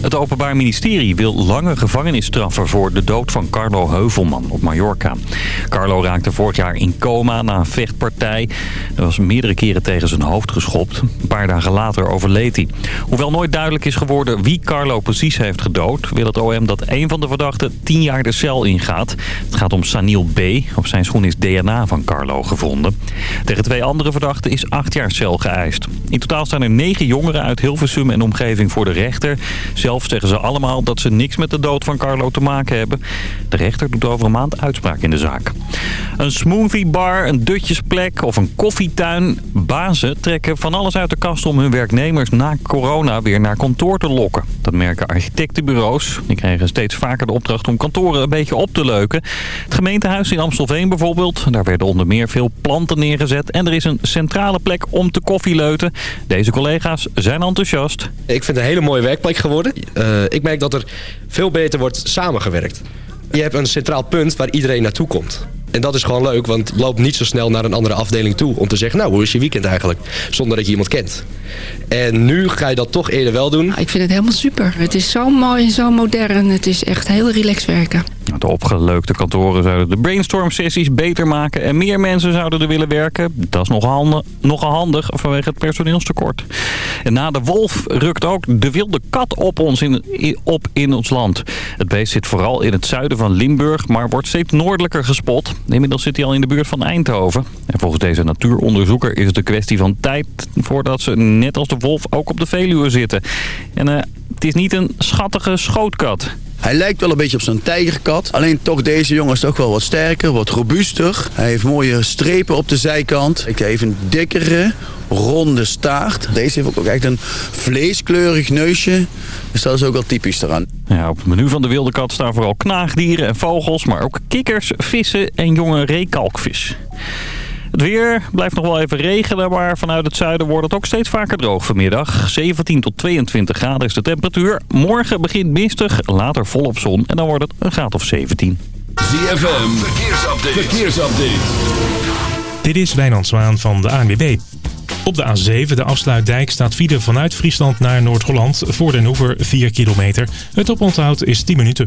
Het Openbaar Ministerie wil lange gevangenisstraffen voor de dood van Carlo Heuvelman op Mallorca. Carlo raakte vorig jaar in coma na een vechtpartij. Hij was meerdere keren tegen zijn hoofd geschopt. Een paar dagen later overleed hij. Hoewel nooit duidelijk is geworden wie Carlo precies heeft gedood... wil het OM dat een van de verdachten tien jaar de cel ingaat. Het gaat om Sanil B. Op zijn schoen is DNA van Carlo gevonden. Tegen twee andere verdachten is acht jaar cel geëist. In totaal staan er negen jongeren uit Hilversum en omgeving voor de rechter... zeggen ze allemaal dat ze niks met de dood van Carlo te maken hebben. De rechter doet over een maand uitspraak in de zaak. Een smoothiebar, een dutjesplek of een koffietuin. Bazen trekken van alles uit de kast om hun werknemers na corona weer naar kantoor te lokken. Dat merken architectenbureaus. Die krijgen steeds vaker de opdracht om kantoren een beetje op te leuken. Het gemeentehuis in Amstelveen bijvoorbeeld. Daar werden onder meer veel planten neergezet. En er is een centrale plek om te koffieleuten. Deze collega's zijn enthousiast. Ik vind het een hele mooie werkplek geworden. Uh, ik merk dat er veel beter wordt samengewerkt. Je hebt een centraal punt waar iedereen naartoe komt. En dat is gewoon leuk, want je loopt niet zo snel naar een andere afdeling toe... om te zeggen, nou, hoe is je weekend eigenlijk? Zonder dat je iemand kent. En nu ga je dat toch eerder wel doen. Ik vind het helemaal super. Het is zo mooi en zo modern. Het is echt heel relaxed werken. De opgeleukte kantoren zouden de brainstorm-sessies beter maken... en meer mensen zouden er willen werken. Dat is nogal handig, nogal handig vanwege het personeelstekort. En na de wolf rukt ook de wilde kat op, ons in, op in ons land. Het beest zit vooral in het zuiden van Limburg... maar wordt steeds noordelijker gespot. Inmiddels zit hij al in de buurt van Eindhoven. En volgens deze natuuronderzoeker is het een kwestie van tijd... voordat ze net als de wolf ook op de Veluwe zitten. En uh, het is niet een schattige schootkat. Hij lijkt wel een beetje op zo'n tijgerkat. Alleen toch deze jongen is toch wel wat sterker, wat robuuster. Hij heeft mooie strepen op de zijkant. Hij heeft een dikkere, ronde staart. Deze heeft ook echt een vleeskleurig neusje. Dus dat is ook wel typisch eraan. Ja, op het menu van de wilde kat staan vooral knaagdieren en vogels... maar ook kikkers, vissen en jonge reekalkvis. Het weer blijft nog wel even regenen, maar vanuit het zuiden wordt het ook steeds vaker droog vanmiddag. 17 tot 22 graden is de temperatuur. Morgen begint mistig, later volop zon en dan wordt het een graad of 17. ZFM, verkeersupdate. verkeersupdate. Dit is Wijnand Zwaan van de ANWB. Op de A7, de afsluitdijk, staat file vanuit Friesland naar Noord-Holland. Voor Den Hoever 4 kilometer. Het oponthoud is 10 minuten.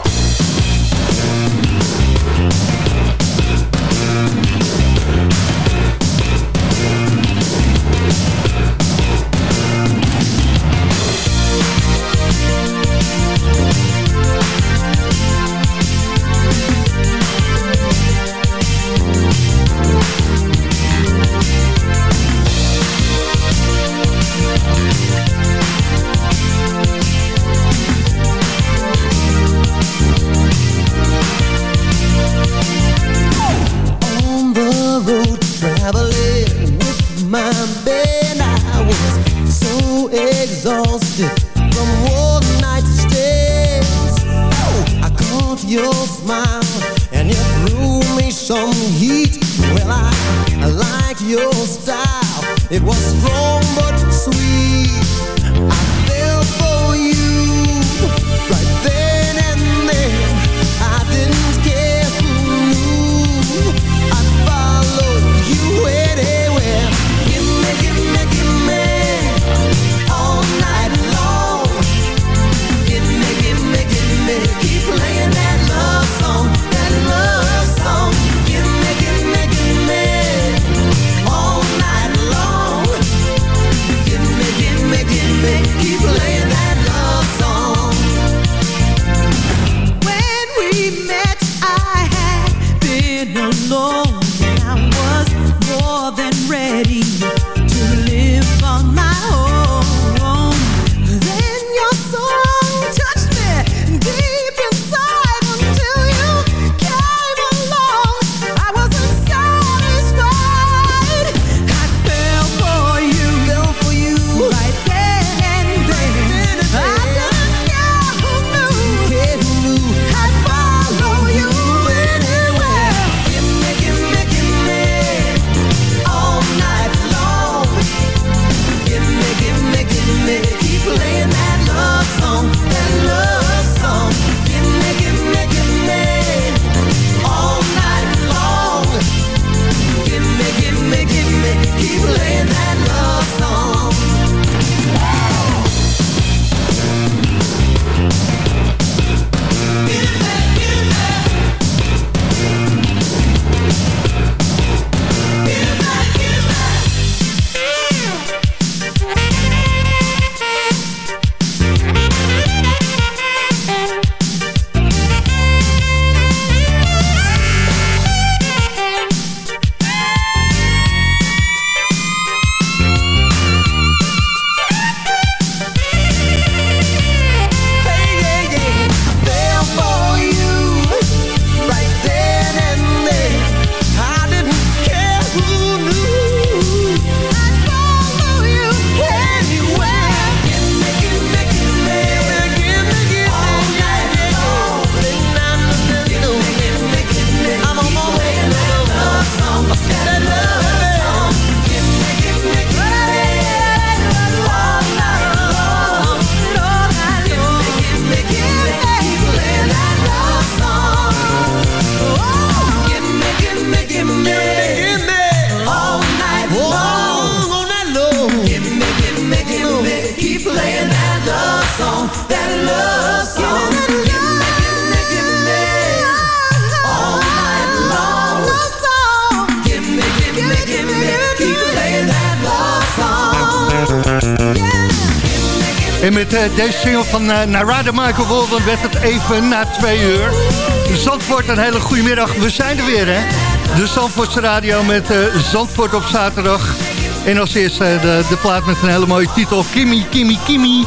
wasted from one night stays. I caught your smile and you threw me some heat. Well, I, I like your style. It was strong but sweet van uh, Narada Michael Walden werd het even na twee uur. Zandvoort, een hele goede middag. We zijn er weer, hè? De Zandvoortse Radio met uh, Zandvoort op zaterdag. En als eerste de, de plaat met een hele mooie titel. Kimmy, Kimmy, Kimmy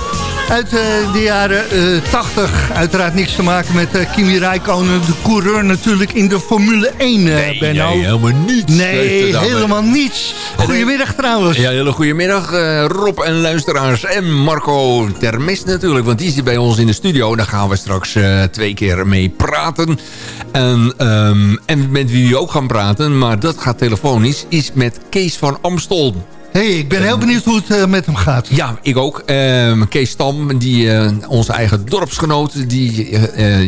uit de jaren uh, 80. Uiteraard niks te maken met Kimi Räikkönen, de coureur natuurlijk in de Formule 1, uh, nee, Benno. Nee, helemaal niets. Nee, helemaal niets. Goedemiddag trouwens. Ja, hele goedemiddag Rob en luisteraars. En Marco Termes natuurlijk, want die zit bij ons in de studio. Daar gaan we straks twee keer mee praten. En, um, en met wie we ook gaan praten, maar dat gaat telefonisch, is met Kees van Amstel hey, ik ben heel benieuwd hoe het uh, met hem gaat. Ja, ik ook. Uh, Kees Stam, die, uh, onze eigen dorpsgenoot... die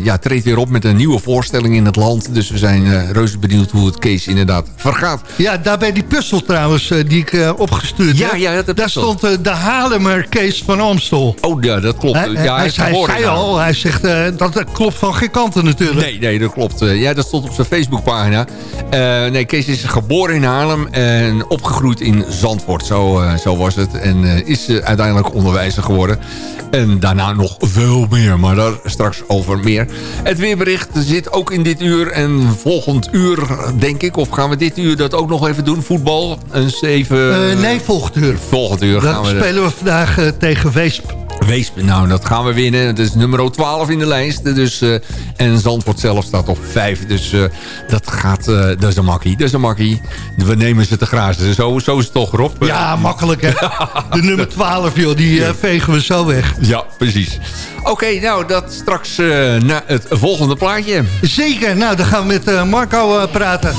ja, treedt weer op met een nieuwe voorstelling in het land. Dus we zijn reuze benieuwd hoe het Kees inderdaad vergaat. Ja, daar bij die puzzel trouwens, die ik opgestuurd ja, heb. Ja, dat daar stond de Haarlemmer Kees van Amstel. Oh ja, dat klopt. Hij, ja, hij, hij zei al, hij zegt dat, dat klopt van geen kanten natuurlijk. Nee, nee, dat klopt. ja, dat stond op zijn Facebookpagina. nee, Kees is geboren in Haarlem en opgegroeid in Zandvoort. Zo, uh, zo was het. En uh, is uiteindelijk onderwijzer geworden. En daarna nog veel meer. Maar daar straks over meer. Het weerbericht zit ook in dit uur. En volgend uur, denk ik. Of gaan we dit uur dat ook nog even doen? Voetbal? Een zeven... nee, volgend uur. Volgend uur Dan gaan we... spelen we vandaag tegen Weesp. Weesp, nou dat gaan we winnen. Het is nummer 12 in de lijst. Dus, uh, en Zandvoort zelf staat op 5. Dus uh, dat gaat, uh, dat is een makkie. Dat is een makkie. We nemen ze te grazen. Zo, zo is het toch, Rob? Ja, makkelijk hè. De nummer 12, joh, die ja. vegen we zo weg. Ja, precies. Oké, okay, nou dat straks naar het volgende plaatje. Zeker, nou dan gaan we met Marco praten.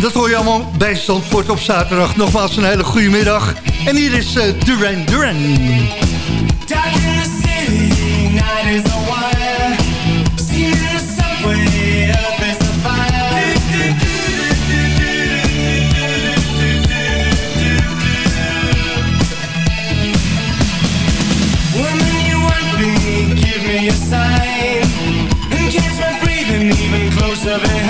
Dat hoor je allemaal bij Zandvoort op zaterdag. Nogmaals een hele goede middag. En hier is Duran Duran. Even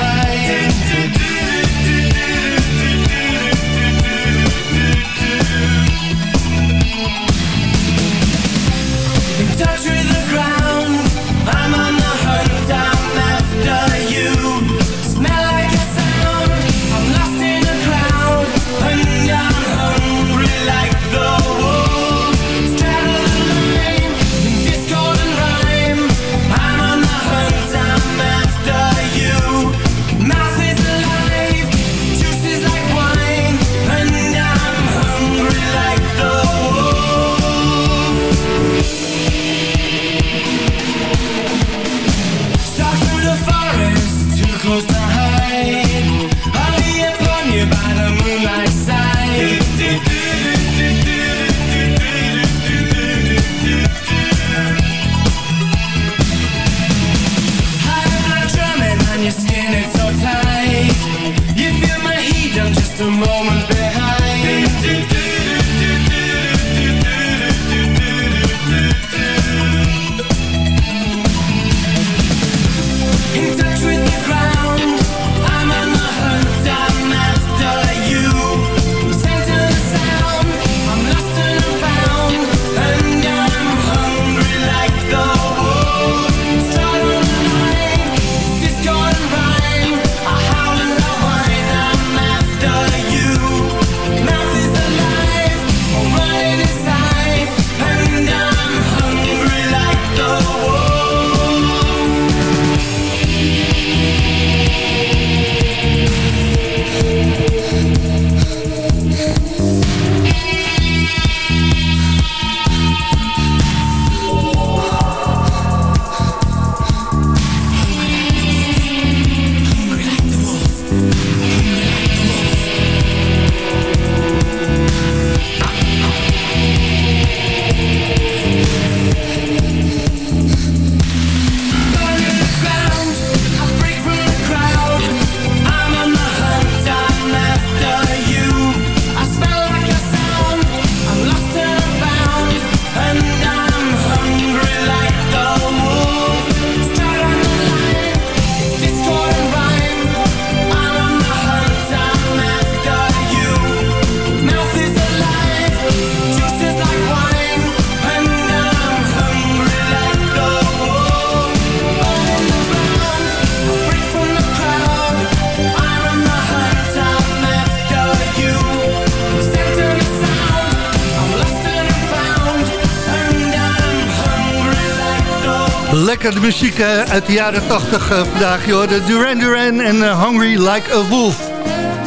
Lekker de muziek eh, uit de jaren 80 eh, vandaag, joh. De Duran Duran en eh, Hungry Like a Wolf.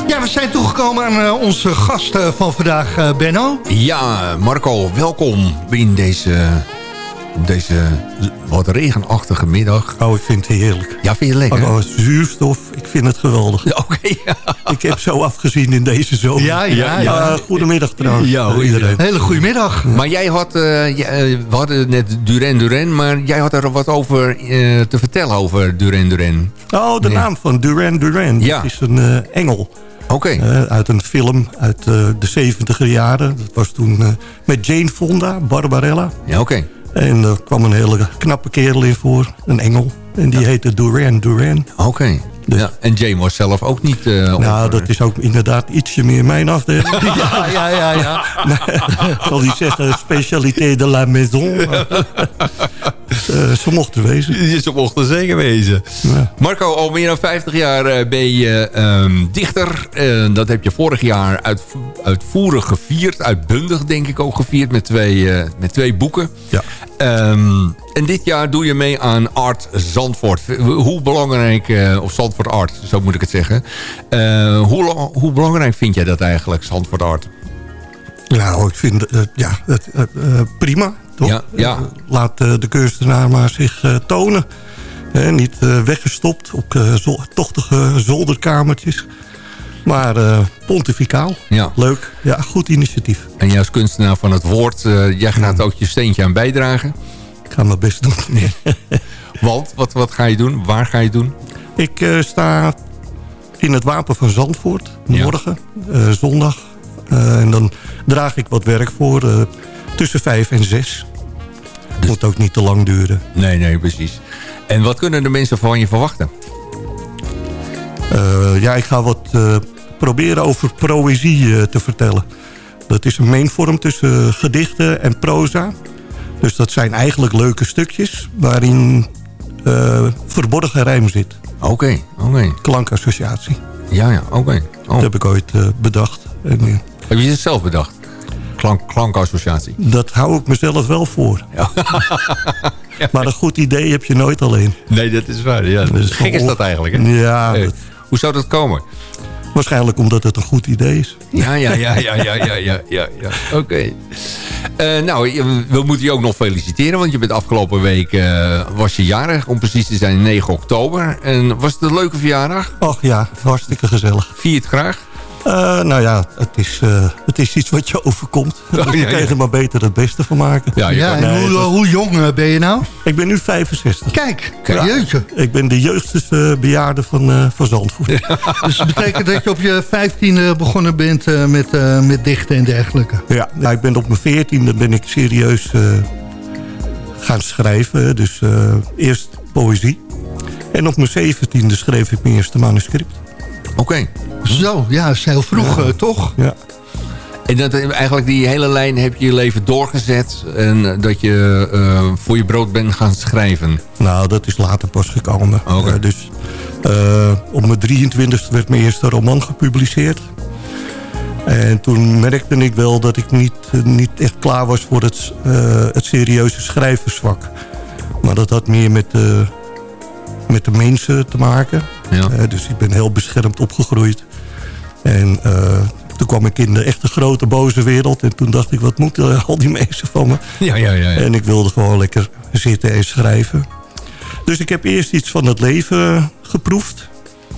Ja, we zijn toegekomen aan onze gast van vandaag, Benno. Ja, Marco, welkom in deze, deze wat regenachtige middag. Oh, ik vind het heerlijk. Ja, vind je het lekker? Oh, zuurstof, ik vind het geweldig. Oké, ja. Ik heb zo afgezien in deze zomer. Ja, ja, ja. Uh, goedemiddag trouwens. Ja, hoe iedereen. Hele goede middag. Maar jij had, eh, ja, eh, we hadden net Duran Duran, maar jij had er wat over eh, te vertellen over Duran Duran. Oh, de naam van Duran Duran. Ja. Dat is een eh, engel. Oké, Eh, uit een film uit eh, de 70 jaren. Dat was toen eh, met Jane Fonda, Barbarella. ja, oké. En er kwam een hele knappe kerel in voor. Een engel. En die heette Duran Duran. Oké. Dus- Ja, en Jane was zelf ook niet... eh, Nou, dat is ook inderdaad ietsje meer mijn afdeling. Ja, ja, ja, ja. zal die zeggen, specialité de la maison. Eh, ze mochten wezen. Ze mochten zeker wezen. Ja. Marco, al meer dan 50 jaar eh, ben je ehm, dichter. Eh, dat heb je vorig jaar uit, uitvoerig gevierd. Uitbundig denk ik ook gevierd met twee, met twee boeken. Ja. Ehm, en dit jaar doe je mee aan Art Zandvoort. Hoe belangrijk, of Zandvoort Art, zo moet ik het zeggen. Hoe, hoe belangrijk vind jij dat eigenlijk, Zandvoort Art? Nou, ik vind ja, het, prima, toch? Ja, ja. Eh, laat eh, de kunstenaar maar zich eh, tonen. Niet weggestopt op tochtige zolderkamertjes. Maar pontificaal. Ja. Leuk. Ja, goed initiatief. En jij als kunstenaar van het woord, jij gaat ook je steentje aan bijdragen. Ik ga mijn best doen. Want, wat, wat ga je doen? Waar ga je doen? Ik sta in het Wapen van Zandvoort morgen, zondag. En dan draag ik wat werk voor tussen vijf en zes. Dus- Moet ook niet te lang duren. Nee, nee, precies. En wat kunnen de mensen van je verwachten? Eh, ja, ik ga wat eh, proberen over poëzie eh, te vertellen. Dat is een meenvorm tussen gedichten en proza. Dus dat zijn eigenlijk leuke stukjes waarin verborgen rijm zit. Oké, oké. Klankassociatie. Ja, ja, oké. Oh. Dat heb ik ooit bedacht. En, Heb je het zelf bedacht? Klank, klankassociatie. dat hou ik mezelf wel voor. Maar een goed idee heb je nooit alleen. Nee, dat is waar. Ja. Is Gek is dat eigenlijk, hè? Ja, dat- Hoe zou dat komen? waarschijnlijk omdat het een goed idee is. Ja, ja, ja, ja, ja, ja, ja, ja. ja. Oké. Eh, nou, we moeten je ook nog feliciteren, want je bent afgelopen week eh, was je jarig, om precies te zijn 9 oktober. En was het een leuke verjaardag? Och ja, hartstikke gezellig. Vier het graag? Eh, nou ja, het is, eh, het is iets wat je overkomt. dus ja, je kan ja. er maar beter het beste van maken. Ja, Ja, kan- en hoe, dat- hoe jong eh, ben je nou? Ik ben nu 65. Kijk, Kijk. Ik ben de jeugdigste bejaarde van, eh van Zandvoort. Dus dat betekent dat je op je vijftiende begonnen bent eh, met, eh, met dichten en dergelijke. Ja, nou, ik ben op mijn veertiende ben ik serieus eh, gaan schrijven. Dus eh, eerst poëzie. En op mijn zeventiende schreef ik mijn eerste manuscript. Oké. Zo, ja, is heel vroeg, eh, toch? Ja. En dat, eigenlijk die hele lijn heb je je leven doorgezet. En eh, dat je eh, voor je brood bent gaan schrijven. Nou, dat is later pas gekomen. Oké. Eh, dus eh, op mijn 23e werd mijn eerste roman gepubliceerd. En toen merkte ik wel dat ik niet, eh, niet echt klaar was voor het, eh, het serieuze schrijversvak. Maar dat had meer met de, met de mensen te maken. Ja. Eh, dus ik ben heel beschermd opgegroeid. En eh, toen kwam ik in de echte grote boze wereld. En toen dacht ik, wat moeten al die mensen van me? Ja, ja, ja. ja. En ik wilde gewoon lekker zitten en schrijven. Dus ik heb eerst iets van het leven geproefd.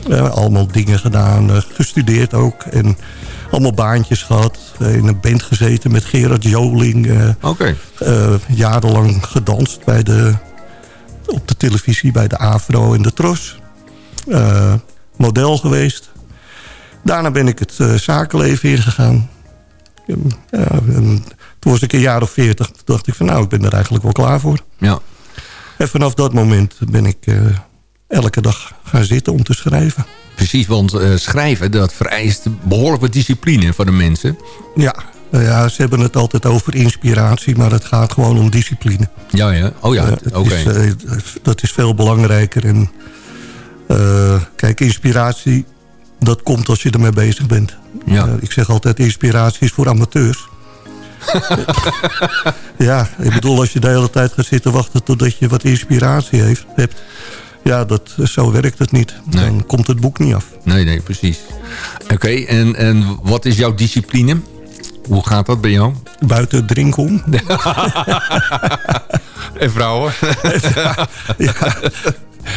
Eh, allemaal dingen gedaan, gestudeerd ook. En allemaal baantjes gehad. Eh, in een band gezeten met Gerard Joling. Oké. jarenlang gedanst bij de, op de televisie bij de AVRO en de Tros. Eh, model geweest. Daarna ben ik het eh, zakenleven ingegaan. Ja, en toen was ik een jaar of veertig. Toen dacht ik van nou, ik ben er eigenlijk wel klaar voor. Ja. En vanaf dat moment ben ik eh, elke dag gaan zitten om te schrijven. Precies, want schrijven dat vereist behoorlijk wat discipline van de mensen. Ja, ja, ze hebben het altijd over inspiratie, maar het gaat gewoon om discipline. Ja, ja. Oh ja, Eh, oké. eh, dat is veel belangrijker. En, eh, kijk, inspiratie, dat komt als je ermee bezig bent. Ja. Ik zeg altijd, inspiratie is voor amateurs. ja, ik bedoel, als je de hele tijd gaat zitten wachten totdat je wat inspiratie heeft, hebt... Ja, dat, zo werkt het niet. Dan komt het boek niet af. Nee, nee, precies. Oké, en, en wat is jouw discipline? Hoe gaat dat bij jou? Buiten drinken om. en vrouwen? ja.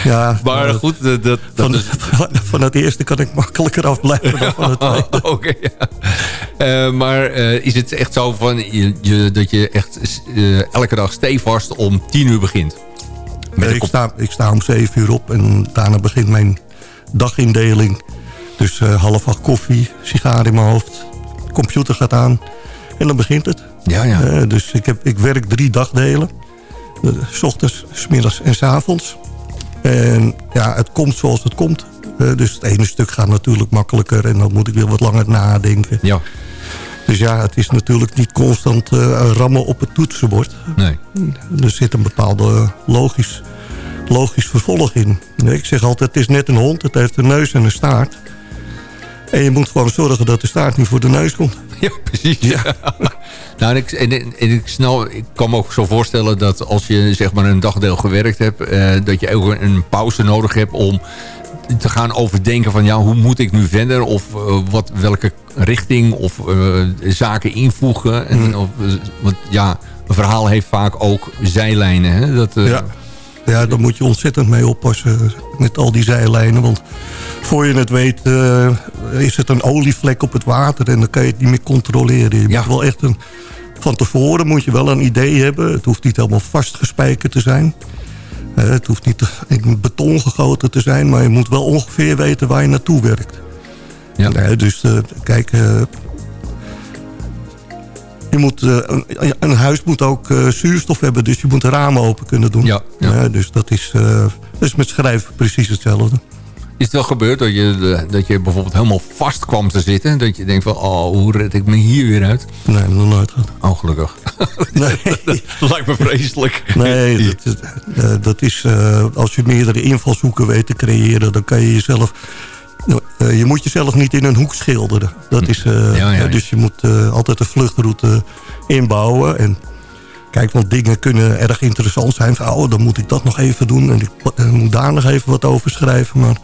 Ja, maar goed, dat, dat van, is... van het eerste kan ik makkelijker afblijven dan van het tweede. Oké, ja. Uh, maar uh, is het echt zo van je, je, dat je echt uh, elke dag stevast om tien uur begint? Nee, ik, sta, ik sta om zeven uur op en daarna begint mijn dagindeling. Dus half acht koffie, sigaar in mijn hoofd, computer gaat aan en dan begint het. Ja, ja. dus ik, heb, ik werk drie dagdelen. S ochtends, s middags en s avonds. En ja, het komt zoals het komt. Uh, dus het ene stuk gaat natuurlijk makkelijker en dan moet ik weer wat langer nadenken. Ja. Dus ja, het is natuurlijk niet constant rammen op het toetsenbord. Nee. Er zit een bepaalde logisch, logisch vervolg in. Ik zeg altijd, het is net een hond. Het heeft een neus en een staart. En je moet gewoon zorgen dat de staart niet voor de neus komt. Ja, precies. Ja. nou, en ik, en, en ik, snel, ik kan me ook zo voorstellen dat als je zeg maar een dagdeel gewerkt hebt... Eh, dat je ook een pauze nodig hebt om te gaan overdenken van... ja, hoe moet ik nu verder? Of uh, wat, welke richting of uh, zaken invoegen? En, Hmm. of, want ja, een verhaal heeft vaak ook zijlijnen. Hè? Dat, ja. Ja, daar moet je ontzettend mee oppassen met al die zijlijnen. Want voor je het weet uh, is het een olievlek op het water... en dan kan je het niet meer controleren. Je Ja. moet wel echt een, van tevoren moet je wel een idee hebben. Het hoeft niet helemaal vastgespijkerd te zijn. Uh, het hoeft niet in beton gegoten te zijn... maar je moet wel ongeveer weten waar je naartoe werkt. Ja. Nee, dus uh, kijk... je moet, een, een, huis moet ook zuurstof hebben, dus je moet de ramen open kunnen doen. Ja, ja. dus dat is, dus met schrijven precies hetzelfde. Is het wel gebeurd dat je, dat je bijvoorbeeld helemaal vast kwam te zitten? Dat je denkt van, oh, hoe red ik me hier weer uit? Nee, nog nooit gehad. Oh, gelukkig. Nee. dat lijkt me vreselijk. Nee, dat, is, dat is als je meerdere invalshoeken weet te creëren... dan kan je jezelf... Uh, je moet jezelf niet in een hoek schilderen. Dat is, ja, ja, ja. Dus je moet altijd een vluchtroute inbouwen... En, Kijk, want dingen kunnen erg interessant zijn. Van, oh, dan moet ik dat nog even doen. En ik uh, moet daar nog even wat over schrijven. Maar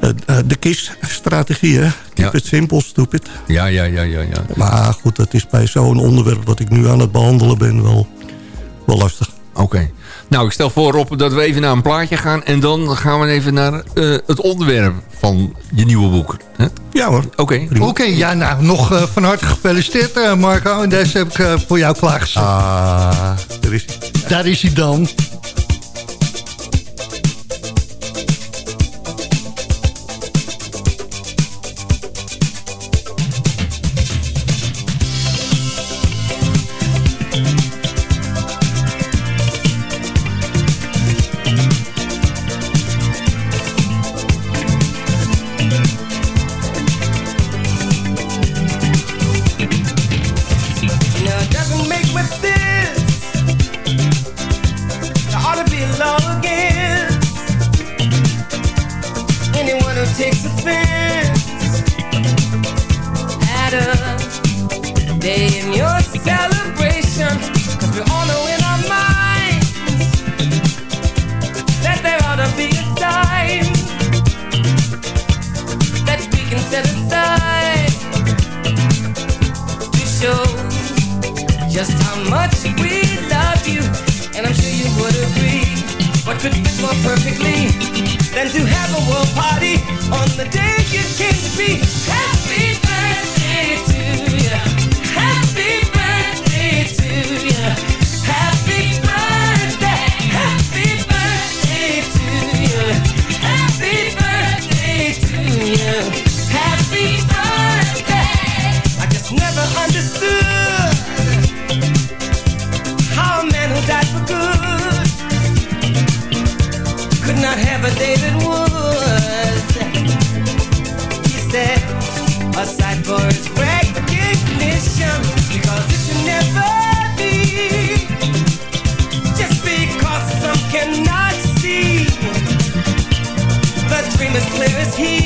uh, uh, de KISS-strategie, hè? Keep ja. it simple, stupid. Ja, ja, ja, ja, ja. Maar goed, dat is bij zo'n onderwerp wat ik nu aan het behandelen ben wel, wel lastig. Oké. Okay. Nou, ik stel voor Rob dat we even naar een plaatje gaan. En dan gaan we even naar uh, het onderwerp van je nieuwe boek. Huh? Ja hoor. Oké. Okay. Oké, okay, ja nou, nog uh, van harte gefeliciteerd uh, Marco. En deze heb ik uh, voor jou klaargezet. Ah, daar is hij. Daar is hij dan. day in your celebration Cause we all know in our minds. That there ought to be a time That we can set aside To show just how much we love you. And I'm sure you would agree What could fit more perfectly Than to have a world party On the day you came to be? Hey! for its recognition because it never be just because some cannot see the dream is clear as heat.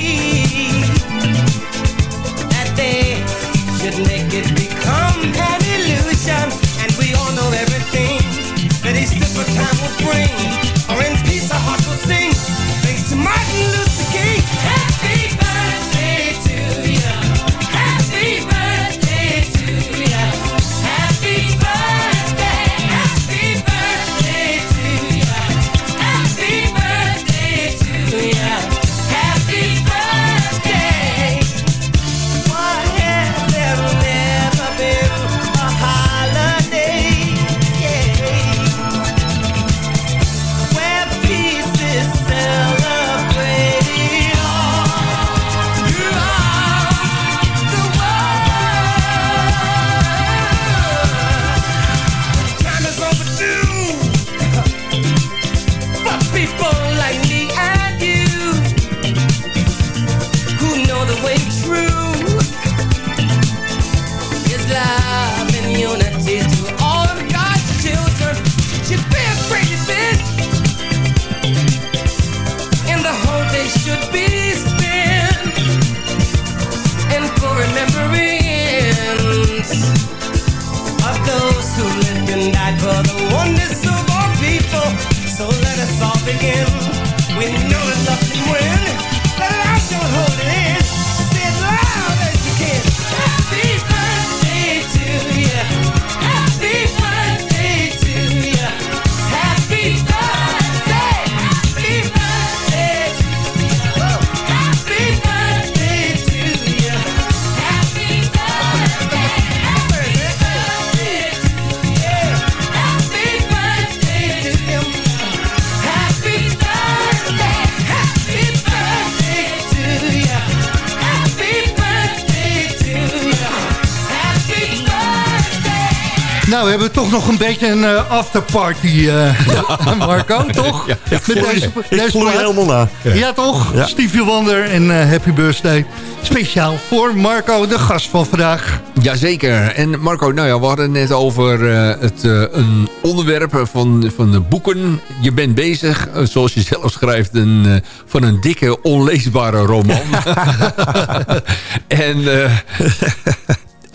Beetje een eh, afterparty, eh Marco, toch? Ik Met deze, ik deze vloei plaat. helemaal na. Ja, toch? Ja. Stevie Wonder en eh, Happy Birthday. Speciaal voor Marco, de gast van vandaag. Jazeker. En Marco, nou ja, we hadden net over eh, het, eh, een onderwerp van, van de boeken. Je bent bezig, zoals je zelf schrijft, een, eh, van een dikke, onleesbare roman. en, eh,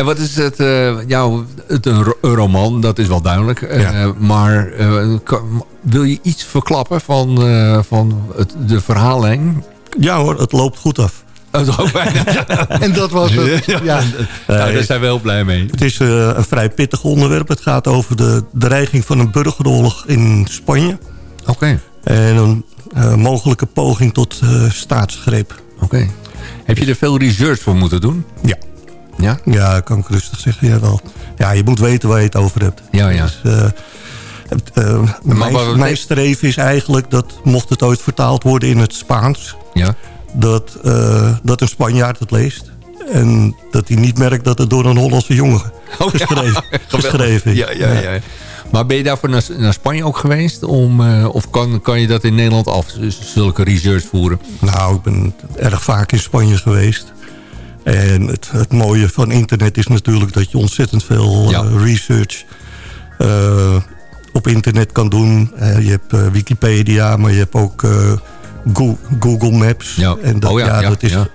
en wat is het? eh ja, het een, ro- een roman, dat is wel duidelijk. Eh, maar eh, kan- wil je iets verklappen van, eh, van het, de verhaallijn? Ja hoor, het loopt goed af. Oh. En dat was het. Ja. Nou, daar zijn we heel blij mee. Het is eh, een vrij pittig onderwerp. Het gaat over de dreiging van een burgeroorlog in Spanje. Oké. En een mogelijke poging tot eh, staatsgreep. Oké. Heb je er veel research voor moeten doen? Ja. Ja? Ja, kan ik rustig zeggen. Ja, wel. ja je moet weten waar je het over hebt. Ja, ja. Dus, eh, eh, mijn, mijn streven is eigenlijk dat, mocht het ooit vertaald worden in het Spaans... Ja. dat, eh, dat een Spanjaard het leest... en dat hij niet merkt dat het door een Hollandse jongen geschreven, geschreven is. Ja, ja, ja. Maar ben je daarvoor naar, naar Spanje ook geweest? Om, of kan, kan je dat in Nederland af, zulke research voeren? Nou, ik ben erg vaak in Spanje geweest. En het, het mooie van internet is natuurlijk dat je ontzettend veel Ja. eh, research eh, op internet kan doen. Eh, je hebt Wikipedia, maar je hebt ook Go- Google Maps. Ja. En dat, Oh ja, ja, dat is, ja.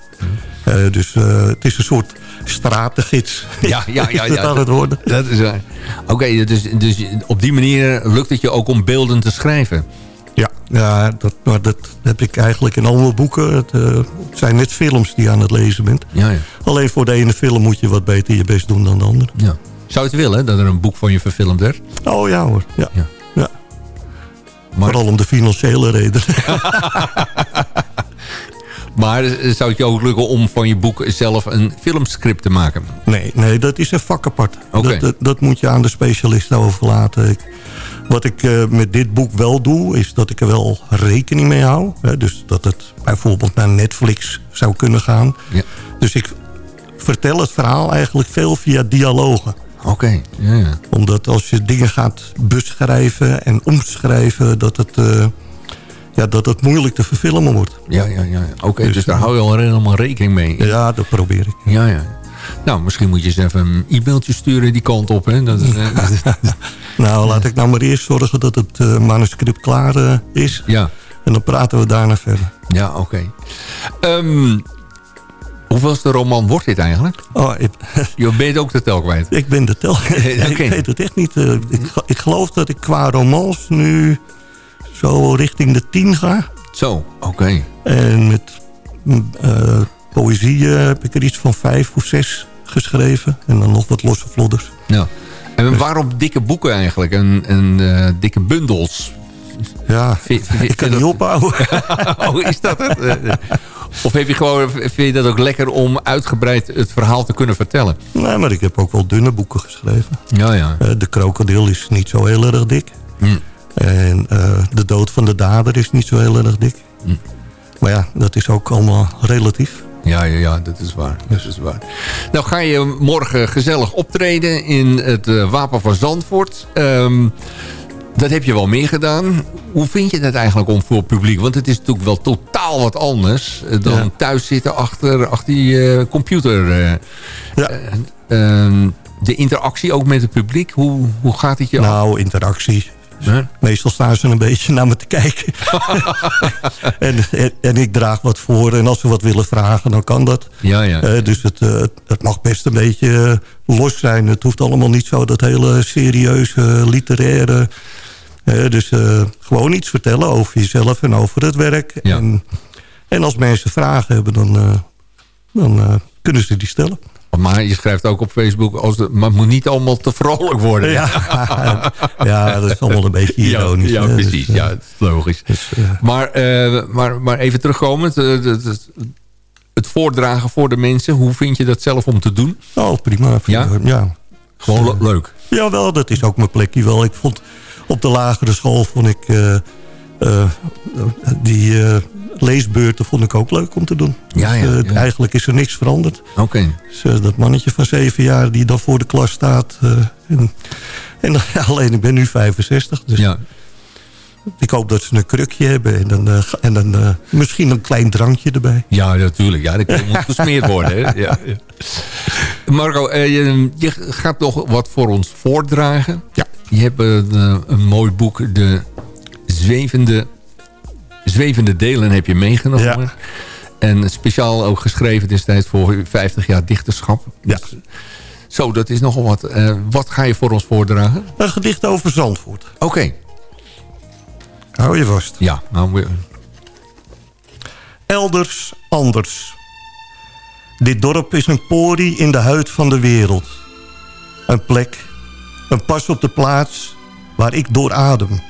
dus het is een soort stratengids. Ja, ja, ja. ja. aan het worden. Dat is waar. Oké, dus, dus op die manier lukt het je ook om beelden te schrijven? Ja, ja dat, maar dat heb ik eigenlijk in al mijn boeken. Het, eh, het zijn net films die je aan het lezen bent. Ja, ja. Alleen voor de ene film moet je wat beter je best doen dan de andere. ja. Zou je het willen, dat er een boek van je verfilmd werd? Oh ja hoor, ja. Ja. ja. Maar- Vooral om de financiële reden. Maar eh, zou het je ook lukken om van je boek zelf een filmscript te maken? nee, nee, dat is een vak apart. Dat, dat, dat moet je aan de specialisten overlaten. Ik, wat ik eh, met dit boek wel doe, is dat ik er wel rekening mee hou. Hè, dus dat het bijvoorbeeld naar Netflix zou kunnen gaan. Ja. Dus ik vertel het verhaal eigenlijk veel via dialogen. Oké, ja, ja. Omdat als je dingen gaat beschrijven en omschrijven... dat het, eh, ja, dat het moeilijk te verfilmen wordt. Ja, ja, ja. Oké, dus, Dus, daar hou je al helemaal rekening mee. Ja, dat probeer ik. Ja, ja. Nou, misschien moet je eens even een e-mailtje sturen die kant op. Hè? Dat eh, Nou, laat ik nou maar eerst zorgen dat het eh, manuscript klaar eh, is. ja, En dan praten we daarna verder. ja oké. Ehm, hoeveelste roman wordt dit eigenlijk? Oh, ik, Je bent ook de tel kwijt. ik ben de tel. ik weet het echt niet. Ik, ik geloof dat ik qua romans nu zo richting de tien ga. Zo, oké. En met mm, poëzie eh, heb ik er iets van vijf of zes geschreven. En dan nog wat losse vlodders. Ja. En waarom dikke boeken eigenlijk? En, en eh, dikke bundels? Ja, Vind- vind- ik kan vind niet dat- ophouden. oh, is dat het? Eh, Of heb je gewoon, vind je dat ook lekker om uitgebreid het verhaal te kunnen vertellen? nee, maar ik heb ook wel dunne boeken geschreven. Ja, ja. De krokodil is niet zo heel erg dik. Hm. En de dood van de dader is niet zo heel erg dik. Hm. Maar ja, dat is ook allemaal relatief. Ja, ja, ja, dat is waar. Dat is waar. Nou ga je morgen gezellig optreden in het eh, Wapen van Zandvoort. Ehm, dat heb je wel meer gedaan. Hoe vind je dat eigenlijk om voor het publiek? Want het is natuurlijk wel totaal wat anders eh, dan Ja. thuis zitten achter, achter die eh, computer. Ja. Eh, ehm, de interactie ook met het publiek, hoe, hoe gaat het je af? Nou, interactie Nee? Meestal staan ze een beetje naar me te kijken. en, en, en ik draag wat voor. En als ze wat willen vragen, dan kan dat. Ja, ja. Eh, dus het, eh, het mag best een beetje eh, los zijn. Het hoeft allemaal niet zo dat hele serieuze, literaire... dus gewoon iets vertellen over jezelf en over het werk. Ja. En, en als mensen vragen hebben, dan, dan kunnen ze die stellen. Maar je schrijft ook op Facebook... Als het, maar het moet niet allemaal te vrolijk worden. Ja, ja, dat is allemaal een beetje ironisch. Ja. Dus, precies. eh, ja, het is logisch. dus, eh, Maar, eh, maar, maar even terugkomend. eh, het, het, voordragen voor de mensen. Hoe vind je dat zelf om te doen? oh, prima. Ja? ja. Gewoon le- leuk. Jawel, dat is ook mijn plekje wel. Ik vond op de lagere school vond ik eh, eh, die eh, leesbeurten vond ik ook leuk om te doen. Ja, ja, Dus, eh, ja. Eigenlijk is er niks veranderd. Oké. Dus, eh, dat mannetje van zeven jaar die dan voor de klas staat. eh, en, en alleen ik ben nu 65. Dus Ja. ik hoop dat ze een krukje hebben. En dan, en dan misschien een klein drankje erbij. Ja, natuurlijk. Ja, dat moet gesmeerd worden. Hè? Ja, ja. Marco, je, je gaat nog wat voor ons voordragen. Ja. Je hebt een, een mooi boek, De Zwevende, Zwevende Delen, heb je meegenomen. Ja. En speciaal ook geschreven destijds voor 50 jaar dichterschap. Ja. Dus, zo, dat is nogal wat. Eh, wat ga je voor ons voordragen? Een gedicht over Zandvoort. Oké. Hou je vast. Ja, nou, we- Elders anders. Dit dorp is een porie in de huid van de wereld. Een plek, een pas op de plaats waar ik door adem.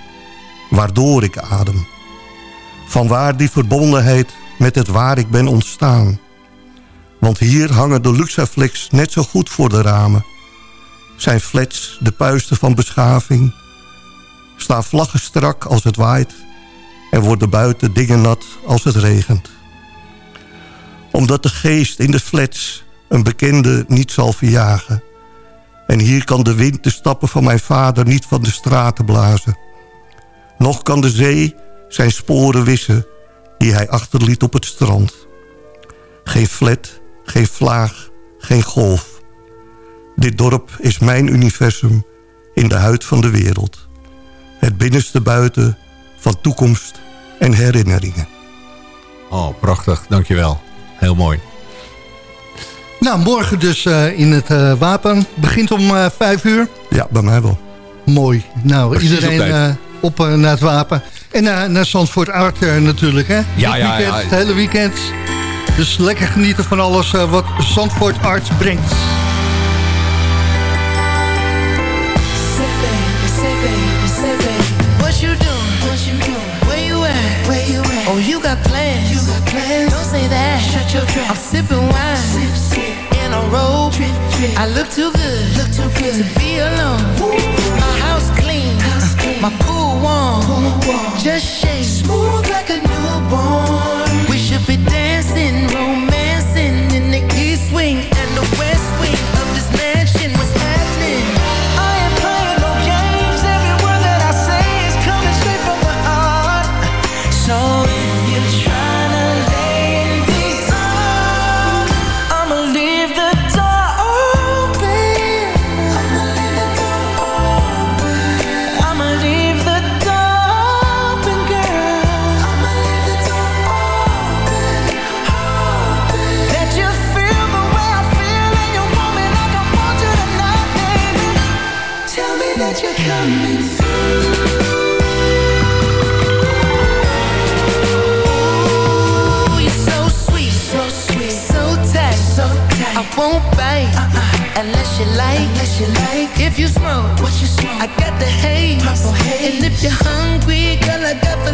Waardoor ik adem. Vanwaar die verbondenheid met het waar ik ben ontstaan. Want hier hangen de Luxaflex net zo goed voor de ramen. Zijn flats de puisten van beschaving. Staan vlaggen strak als het waait en worden buiten dingen nat als het regent. Omdat de geest in de flats een bekende niet zal verjagen. En hier kan de wind de stappen van mijn vader niet van de straten blazen. Nog kan de zee zijn sporen wissen die hij achterliet op het strand. Geen flat, geen vlaag, geen golf. Dit dorp is mijn universum in de huid van de wereld. Het binnenste buiten van toekomst en herinneringen. oh, prachtig. Dankjewel. Heel mooi. Nou, morgen dus eh, in het eh, Wapen. Begint om eh, vijf uur. Ja, bij mij wel. Mooi. Nou, Precies op iedereen eh, op eh, naar het Wapen. En uh, naar Zandvoort Art eh, natuurlijk, hè? Ja, ja, weekend, ja. Het hele weekend. Dus lekker genieten van alles eh, wat Zandvoort Art brengt. Oh, you got plans. You got plans. Don't say that. Shut your trap. I'm sipping wine. Sip, sip. In a robe. Trip, trip. I look too good. Look too good to be alone. My My pool warm. Just shake. Smooth like a newborn. We should be dancing, And if you're hungry, girl, I got the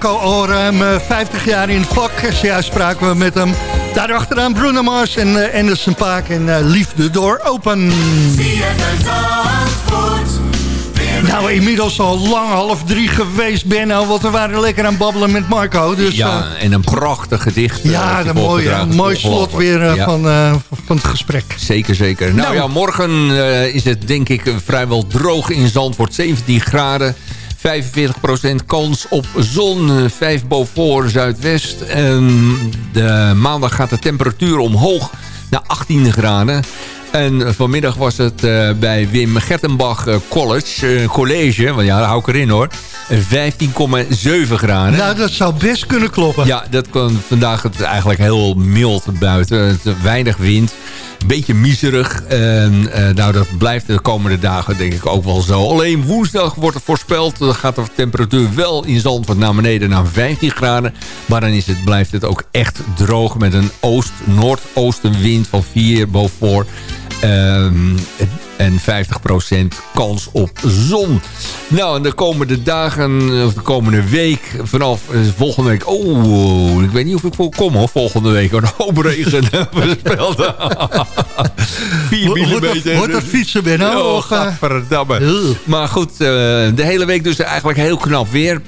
Marco al ruim eh, 50 jaar in het vak. Zojuist spraken we met hem. Daarachteraan Bruno Mars en eh, Anderson Paak en eh, Liefde door Open. Nou, inmiddels al lang half drie geweest, Benno. Want we waren lekker aan babbelen met Marco. Dus, ja, eh, en een prachtig gedicht. ja, een mooi, een mooi slot weer Ja. van, eh, van het gesprek. Zeker, zeker. Nou, Nou. ja, morgen is het denk ik vrijwel droog in Zandvoort. 17 graden. 45% kans op zon, eh, 5 boven zuidwest. En de maandag gaat de temperatuur omhoog naar 18 graden. En vanmiddag was het eh, bij Wim Gertenbach eh, College, eh, college, want ja, daar hou ik erin hoor, 15,7 graden. Nou, dat zou best kunnen kloppen. Ja, dat kan vandaag het eigenlijk heel mild buiten. Eh, weinig wind. Beetje miserig. En eh, nou, dat blijft de komende dagen denk ik ook wel zo. Alleen woensdag wordt het voorspeld. Dan gaat de temperatuur wel in Zandvoort naar beneden naar 15 graden. Maar dan is het, blijft het ook echt droog met een oost-noordoostenwind van 4 boven. Ehm, en 50% kans op zon. Nou, en de komende dagen, of de komende week, vanaf eh, volgende week... Oh, ik weet niet of ik voor kom hoor, volgende week. Een hoop regen voorspeld. 4 Wordt dat- millimeter. wordt dat fietsen, Benno? Oh, eh, gadverdamme. Maar goed, eh, de hele week dus eigenlijk heel knap weer.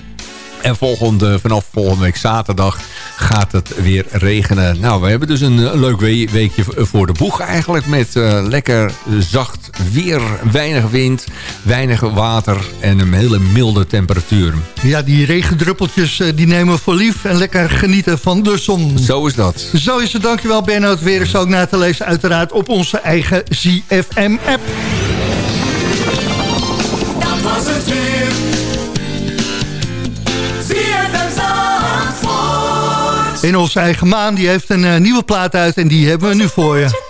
En volgende, vanaf volgende week zaterdag gaat het weer regenen. Nou, we hebben dus een, eh, leuk we- weekje voor de boeg eigenlijk. Met eh, lekker zacht weer, weinig wind, weinig water en een hele milde temperatuur. Ja, die regendruppeltjes eh, die nemen we voor lief en lekker genieten van de zon. Zo is dat. Zo is het, dankjewel. Het weer is ook na te lezen uiteraard op onze eigen ZFM-app. Dat was het weer. In onze eigen maan, die heeft een eh, nieuwe plaat uit en die hebben we nu voor je.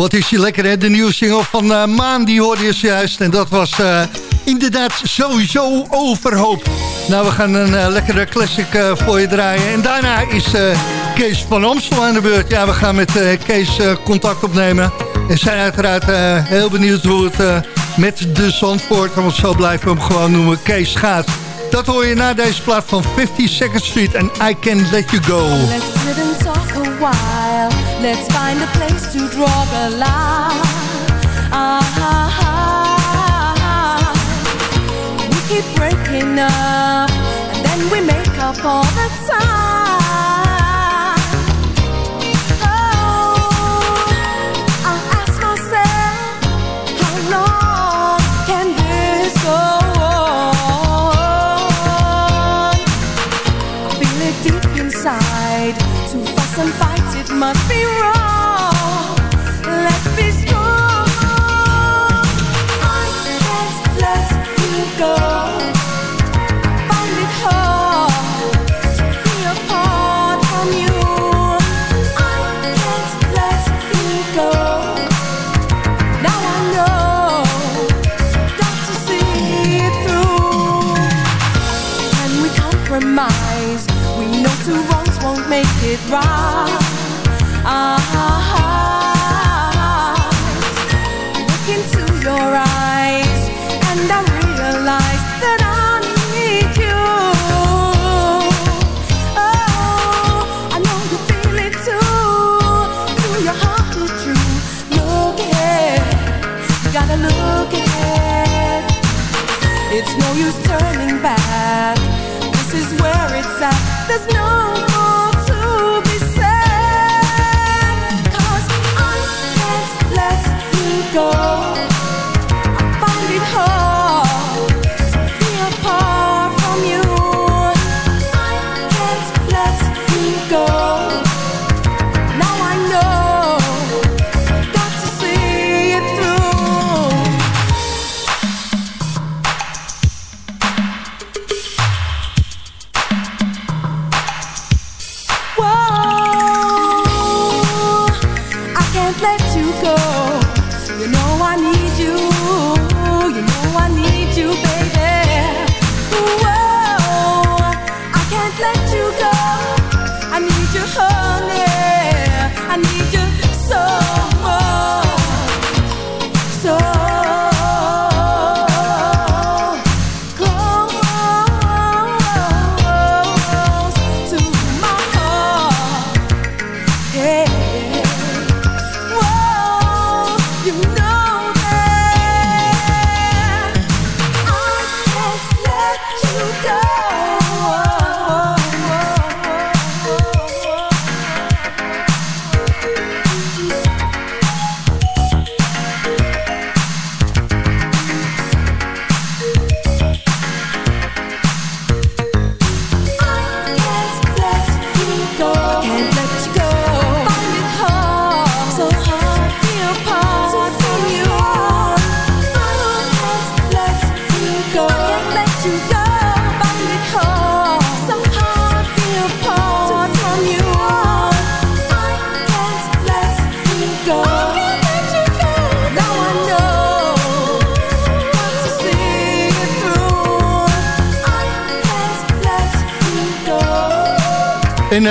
Wat is je lekker? De nieuwe single van eh, Maan, die hoorde je juist. En dat was eh, inderdaad sowieso overhoop. Nou, we gaan een eh, lekkere classic voor je draaien. En daarna is Kees van Amstel aan de beurt. Ja, we gaan met Kees contact opnemen. En zijn uiteraard heel benieuwd hoe het met de Zandvoort... want zo blijven we hem gewoon noemen, Kees gaat. Dat hoor je na deze plaat van 52nd Street en I Can Let You Go. While. Let's find a place to draw the line. Ah, we keep breaking up, and then we make up all the time. Must be wrong. There's no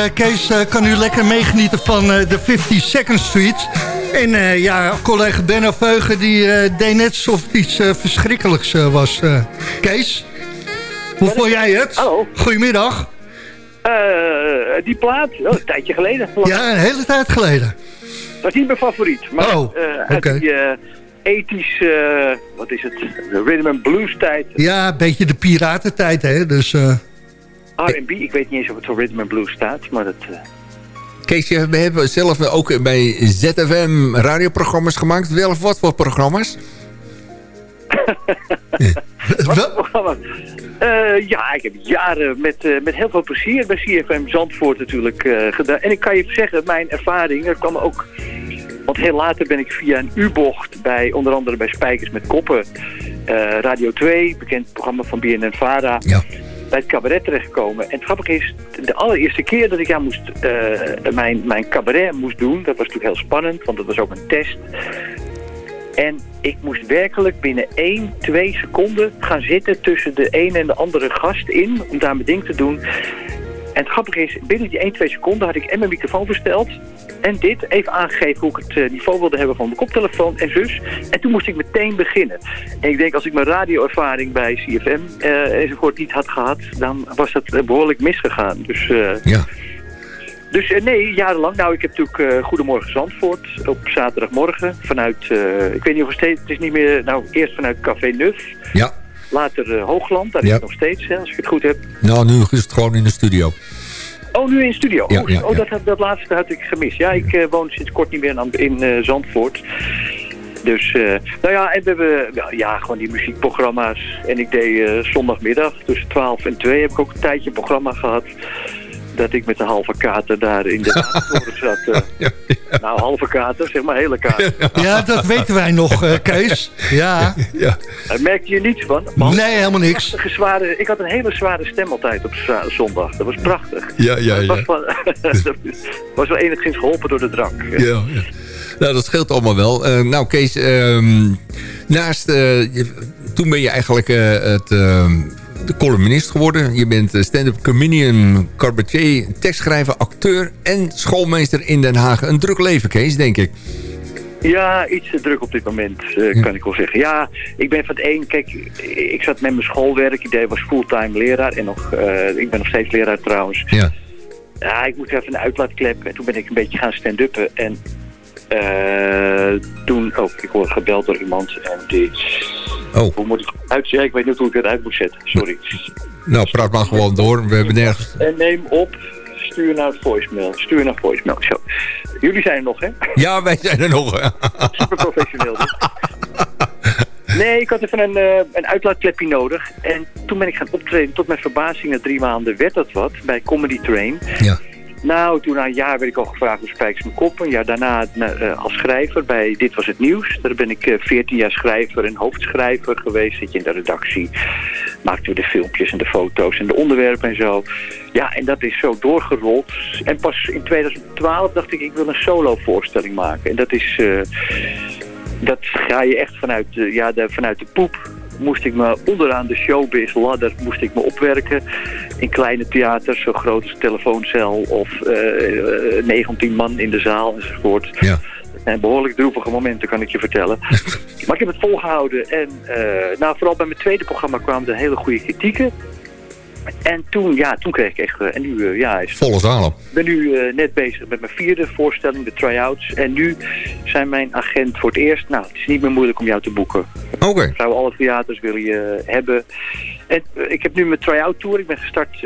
Kees eh, kan u lekker meegenieten van eh, de 52nd Street. En eh, ja, collega Benno Veugen die eh, deed net alsof het iets eh, verschrikkelijks eh, was. eh. Kees, hoe vond jij het? Hallo. Goedemiddag. Eh, die plaat, oh, een tijdje geleden. Ja, een hele tijd geleden. Dat is niet mijn favoriet. Maar Oh, eh, uit die eh, ethische, eh, wat is het, de rhythm and blues tijd. Ja, een beetje de piratentijd, hè. Dus, eh, R&B, ik weet niet eens of het voor rhythm and blues staat, maar dat... eh, Kees, we hebben zelf ook bij ZFM radioprogramma's gemaakt. Wel of wat voor programma's? wat voor programma? Eh, ja, ik heb jaren met, eh, met heel veel plezier bij CFM Zandvoort natuurlijk gedaan. En ik kan je zeggen, mijn ervaring, er kwam ook... Want heel later ben ik via een U-bocht bij onder andere bij Spijkers met Koppen... Radio 2, bekend programma van BNN-Vara... bij het cabaret terechtgekomen. En het grappige is, de allereerste keer dat ik ja, moest, eh, mijn, mijn cabaret moest doen, dat was natuurlijk heel spannend, want dat was ook een test. En ik moest werkelijk binnen 1, 2 seconden gaan zitten tussen de ene en de andere gast in, om daar mijn ding te doen. En het grappige is, binnen die 1, 2 seconden had ik en mijn microfoon versteld. En dit, even aangegeven hoe ik het eh, niveau wilde hebben van mijn koptelefoon en zus. En toen moest ik meteen beginnen. En ik denk, als ik mijn radioervaring bij CFM eh, enzovoort niet had gehad, dan was dat eh, behoorlijk misgegaan. Dus, Ja. dus nee, jarenlang. Nou, ik heb natuurlijk Goedemorgen Zandvoort op zaterdagmorgen. Vanuit, ik weet niet of het steeds, het is niet meer, nou eerst vanuit Café Nuf. Ja. Later eh, Hoogland, daar is het nog steeds, hè, als ik het goed heb. Nou, nu is het gewoon in de studio. Oh, nu in studio. Ja, oh, ja, oh, ja. Dat, dat laatste had ik gemist. Ja, ik eh, woon sinds kort niet meer in, in eh, Zandvoort. Dus, nou ja, en we hebben ja, gewoon die muziekprogramma's. En ik deed zondagmiddag tussen 12 en 2 heb ik ook een tijdje een programma gehad. Dat ik met de halve kater daar in de watertoren zat. eh. Nou, halve kater, zeg maar hele kater. Ja, dat weten wij nog, eh, Kees. Ja. ja. Daar merkte je niets van. Nee, helemaal niks. Zware, ik had een hele zware stem altijd op zondag. Dat was prachtig. Ja, ja, Dat ja. was, wel, dat was wel enigszins geholpen door de drank. Ja, ja. Nou, dat scheelt allemaal wel. Eh, nou, Kees, ehm, naast... eh, je- toen ben je eigenlijk eh, het, ehm, de columnist geworden. Je bent eh, stand-up comedian, cabaretier, tekstschrijver, acteur... en schoolmeester in Den Haag. Een druk leven, Kees, denk ik. Ja, iets te druk op dit moment, eh, kan ik wel zeggen. Ja, ik ben van het een, kijk, ik zat met mijn schoolwerk. Ik deed- was fulltime leraar en nog, eh, ik ben nog steeds leraar trouwens. Ja. Ja, ik moest even een uitlaatklep en toen ben ik een beetje gaan stand-uppen. En eh, toen, oh, ik word gebeld door iemand en die... Oh. Hoe moet ik het uitzetten? Ik weet niet hoe ik het uit moet zetten, sorry. Nou, praat maar gewoon door. We hebben nergens... En neem op, stuur naar voicemail, stuur naar voicemail, zo. Jullie zijn er nog, hè? Ja, wij zijn er nog. Super professioneel. Nee, ik had even een, eh, een uitlaatklepje nodig. En toen ben ik gaan optreden. Tot mijn verbazing, na drie maanden werd dat wat. Bij Comedy Train. Ja. Nou, toen na een jaar werd ik al gevraagd om Spijkers mijn kop. Een jaar daarna na- eh, als schrijver bij Dit Was Het Nieuws. Daar ben ik eh, 14 jaar schrijver en hoofdschrijver geweest. Zit je in de redactie. Maakten we de filmpjes en de foto's en de onderwerpen en zo. Ja, en dat is zo doorgerold. En pas in 2012 dacht ik, ik wil een solo voorstelling maken. En dat is... eh, dat ga je echt vanuit de, ja, vanuit de poep. Moest ik me onderaan de showbiz ladder moest ik me opwerken. In kleine theaters, zo groot als een telefooncel of eh, eh, 19 man in de zaal enzovoort. Ja. Dat zijn behoorlijk droevige momenten, kan ik je vertellen. maar ik heb het volgehouden. En eh, nou, vooral bij mijn tweede programma kwamen er hele goede kritieken. En toen, ja, toen kreeg ik echt... eh, en nu, eh, ja, is Volle zalen. ik ben nu eh, net bezig met mijn vierde voorstelling, de try-outs. En nu zijn mijn agent voor het eerst... Nou, het is niet meer moeilijk om jou te boeken. Oké. Zou alle theaters willen je hebben. En ik heb nu mijn try-out tour. Ik ben gestart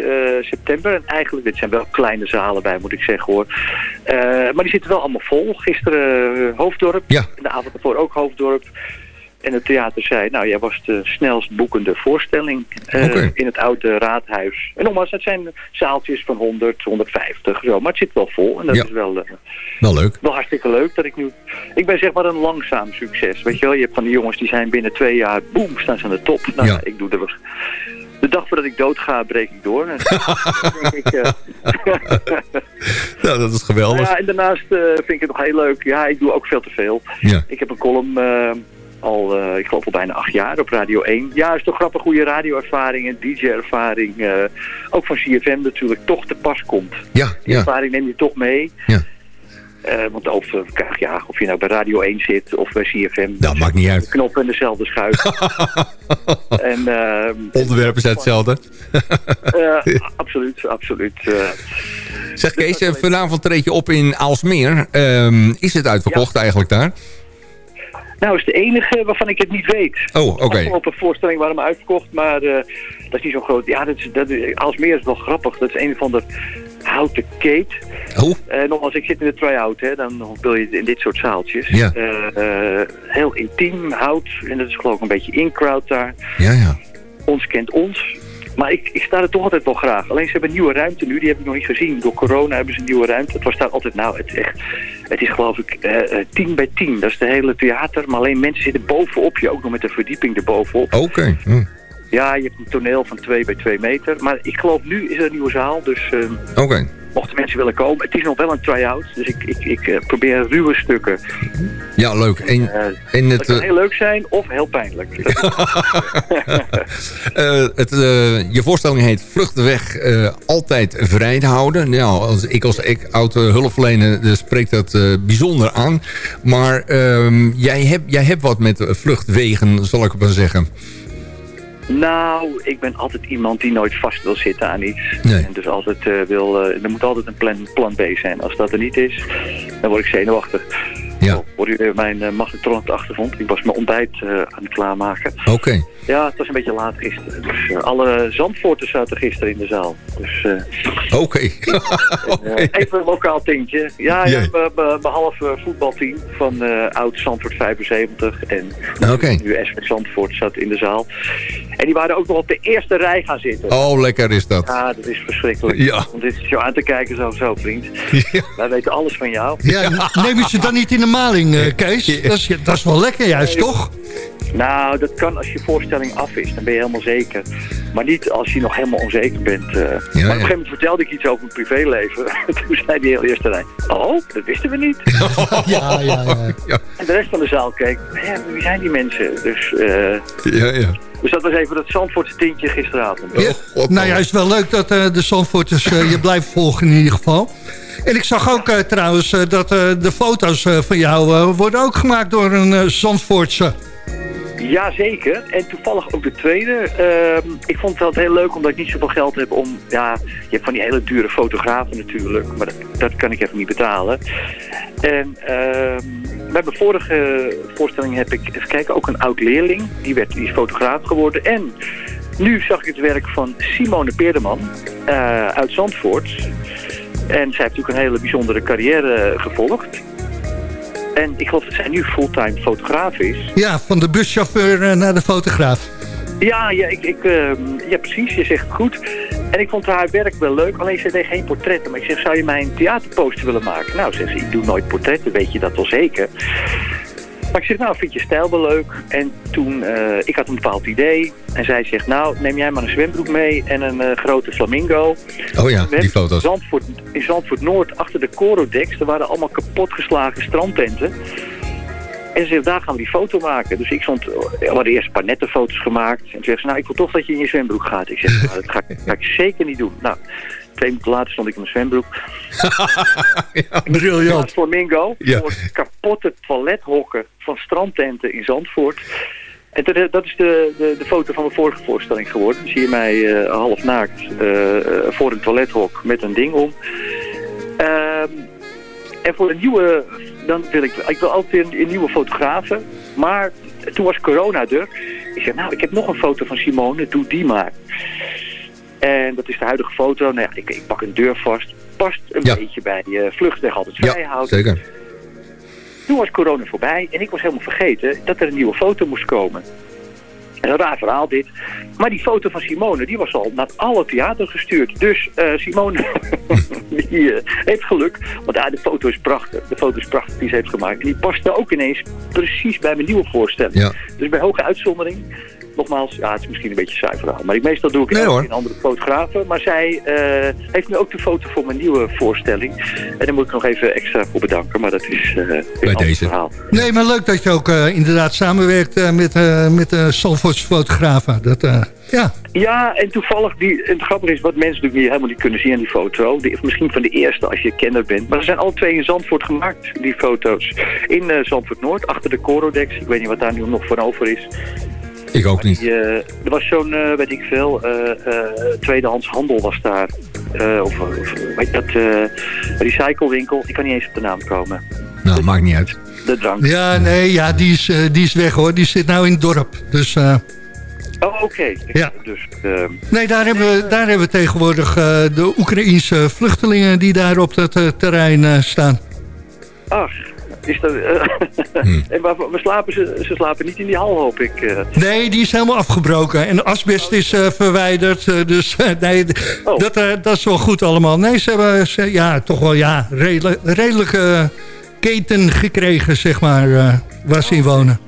september. En eigenlijk, dit zijn wel kleine zalen bij, moet ik zeggen hoor. Maar die zitten wel allemaal vol. Gisteren Hoofddorp. Ja. En de avond ervoor ook Hoofddorp. En het theater zei, nou, jij was de snelst boekende voorstelling eh, in het oude raadhuis. En nogmaals, het zijn zaaltjes van 100, 150, zo. Maar het zit wel vol. En dat Ja. is wel, eh, Wel leuk. wel hartstikke leuk dat ik nu... Ik ben zeg maar een langzaam succes. Weet je wel, je hebt van die jongens die zijn binnen twee jaar... boem, staan ze aan de top. Nou, Ja. ik doe er... wel- De dag voordat ik doodga, breek ik door. En, denk ik, eh, Nou, dat is geweldig. ja, en daarnaast vind ik het nog heel leuk. Ja, ik doe ook veel te veel. Ja. Ik heb een column al, eh, ik geloof al bijna acht jaar op Radio 1. Ja, is toch grappig hoe je radioervaring en DJ-ervaring, eh, ook van CFM natuurlijk, toch te pas komt. Ja, Die ja. ervaring neem je toch mee. Ja. Eh, want of, ja, of je nou bij Radio 1 zit of bij CFM. Dat maakt niet De uit. knoppen en dezelfde schuif. en, ehm, Onderwerpen zijn hetzelfde. eh, absoluut, absoluut. Zeg Kees, eh, vanavond treed je op in Aalsmeer. Ehm, is het uitverkocht eigenlijk daar? Nou, is de enige waarvan ik het niet weet. Oh, oké. Afgelopen voorstelling waren hem uitverkocht, maar eh, dat is niet zo groot. Ja, dat is, dat is, Aalsmeer is wel grappig. Dat is een van de houten keet. Oh. Eh, nogmaals, ik zit in de try-out, hè, dan wil je in dit soort zaaltjes. Ja. Eh, heel intiem, hout. En dat is geloof ik een beetje in-crowd daar. Ja, ja. Ons kent ons. Maar ik, ik sta er toch altijd wel graag. Alleen ze hebben een nieuwe ruimte nu, die heb ik nog niet gezien. Door corona hebben ze een nieuwe ruimte. Het was daar altijd, nou, het echt, het is geloof ik eh, 10 bij 10. Dat is de hele theater. Maar alleen mensen zitten bovenop je, ook nog met een verdieping erbovenop. Oké. Hm. Ja, je hebt een toneel van 2 bij 2 meter. Maar ik geloof nu is er een nieuwe zaal. Dus eh, Oké. mochten mensen willen komen. Het is nog wel een try-out. Dus ik, ik, ik eh, probeer ruwe stukken. Ja, leuk. En, Eh, en het, kan eh, heel leuk zijn of heel pijnlijk. eh, het, je voorstelling heet Vlucht de weg eh, altijd vrij te houden. Nou, als, ik als ik, oude hulpverlener spreekt dat bijzonder aan. Maar ehm, jij, hebt, jij hebt wat met vluchtwegen, zal ik maar zeggen. Nou, ik ben altijd iemand die nooit vast wil zitten aan iets. En dus altijd eh, wil, eh, er moet altijd een plan, plan B zijn. Als dat er niet is, dan word ik zenuwachtig. Ja. Hoor je mijn uh, magnetron op de achtergrond? Ik was mijn ontbijt eh, aan het klaarmaken. Oké. Ja, het was een beetje laat gisteren. Dus eh, alle Zandvoorters zaten gisteren in de zaal. Dus eh, Oké. eh, even een lokaal tintje. Ja, ja eh, voetbalteam van eh, oud Zandvoort 75 en nu SV Zandvoort zat in de zaal. En die waren ook nog op de eerste rij gaan zitten. Oh, lekker is dat. Ja, dat is verschrikkelijk. Ja. Om dit zo aan te kijken, zo, zo vriend. Wij weten alles van jou. Ja, neem je ze dan niet in de maling, eh, Kees? Dat is, dat is wel lekker juist, toch? Nou, dat kan als je voorstelling af is. Dan ben je helemaal zeker. Maar niet als je nog helemaal onzeker bent. eh. maar op een gegeven moment vertelde ik iets over mijn privéleven. Toen zei die heel eerste rij. Oh, dat wisten we niet. ja, ja, ja. En de rest van de zaal keek. Hé, wie zijn die mensen? Dus, eh, Ja, ja. dus dat was even dat Zandvoortse tintje gisteravond. Ja, nou ja, is wel leuk dat eh, de Zandvoorters eh, je blijven volgen in ieder geval. En ik zag ook eh, trouwens eh, dat eh, de foto's van jou worden ook gemaakt door een Zandvoortse. Jazeker. En toevallig ook de tweede. Ehm, ik vond het wel heel leuk omdat ik niet zoveel geld heb om... Ja, je hebt van die hele dure fotografen natuurlijk. Maar dat, dat kan ik even niet betalen. En ehm, bij mijn vorige voorstelling heb ik, even kijken, ook een oud leerling. Die, werd, die is fotograaf geworden. En nu zag ik het werk van Simone Peerderman eh, uit Zandvoort. En zij heeft natuurlijk een hele bijzondere carrière gevolgd. En ik geloof dat zij nu fulltime fotograaf is. Ja, van de buschauffeur eh, naar de fotograaf. Ja, ja, ik, ik, ehm, ja, precies. Je zegt het goed. En ik vond haar werk wel leuk. Alleen ze deed geen portretten. Maar ik zeg, zou je mij een theaterposter willen maken? Nou, zegt ze, ik doe nooit portretten. Weet je dat wel zeker? Maar ik zeg, nou, vind je stijl wel leuk? En toen, eh, ik had een bepaald idee. En zij zegt, nou, neem jij maar een zwembroek mee en een eh, grote flamingo. Oh ja, die foto's. Zandvoort, in Zandvoort Noord, achter de Corodex, er waren allemaal kapotgeslagen strandtenten. En ze zegt, daar gaan we die foto maken. Dus ik stond, we hadden eerst een paar nette foto's gemaakt. En toen zegt ze, nou, ik wil toch dat je in je zwembroek gaat. Ik zeg, nou, dat ga, ik- ga ik zeker niet doen. Nou, twee minuten later stond ik in mijn zwembroek. Briljant. Flamingo Ja. voor kapotte toilethokken van strandtenten in Zandvoort. En dat- dat is de, de, de foto van mijn vorige voorstelling geworden. Dan zie je mij eh, half naakt eh, eh, voor een toilethok met een ding om. Ehm, en voor een nieuwe, dan wil ik, ik wil altijd een, een nieuwe fotografen. Maar toen was corona er. Ik zeg, nou, ik heb nog een foto van Simone, doe die maar. En dat is de huidige foto. Nou ja, ik, ik pak een deur vast. Past een Ja. beetje bij uh, vluchtweg altijd Ja, vrijhouden. zeker. Toen was corona voorbij en ik was helemaal vergeten dat er een nieuwe foto moest komen. En een raar verhaal dit. Maar die foto van Simone, die was al naar alle theater gestuurd. Dus eh, Simone, die eh, heeft geluk. Want ja, de foto is prachtig. De foto is prachtig die ze heeft gemaakt. En die paste ook ineens precies bij mijn nieuwe voorstelling. Ja. Dus bij hoge uitzondering. Nogmaals, ja, het is misschien een beetje een saai verhaal. Maar ik, meestal doe ik Nee, keer een andere fotografen. Maar zij eh, heeft nu ook de foto voor mijn nieuwe voorstelling. En daar moet ik nog even extra voor bedanken. Maar dat is eh een ander deze. verhaal. Nee, maar leuk dat je ook eh, inderdaad samenwerkt eh, met, eh met de fotografen. Dat, eh, ja. Ja, en toevallig, die, en het grappige is wat mensen natuurlijk niet, helemaal niet kunnen zien aan die foto. Die, misschien van de eerste als je kenner bent. Maar ze zijn alle twee in Zandvoort gemaakt, die foto's. In eh, Zandvoort Noord, achter de Corodex. Ik weet niet wat daar nu nog van over is. Ik ook niet. Die, eh, er was zo'n, eh, weet ik veel, eh, eh, tweedehands handel was daar. Eh, of, of weet je dat, eh recyclewinkel. Ik kan niet eens op de naam komen. Nou, maakt niet uit. De drank. ja, nee, ja, die is, eh, die is weg hoor. Die zit nou in het dorp. Dus eh, Oh, oké. Ja. Dus, eh, nee, daar hebben, we, daar hebben we tegenwoordig eh, de Oekraïense vluchtelingen die daar op dat terrein staan. ach, is dat... eh, en waar, waar slapen ze? Ze slapen niet in die hal, hoop ik. eh. Nee, die is helemaal afgebroken. En de asbest is eh, verwijderd. dus nee, Oh. dat, dat is wel goed allemaal. Nee, ze hebben ze, ja, toch wel ja, redelijk, redelijke keten gekregen, zeg maar, eh, waar ze in wonen.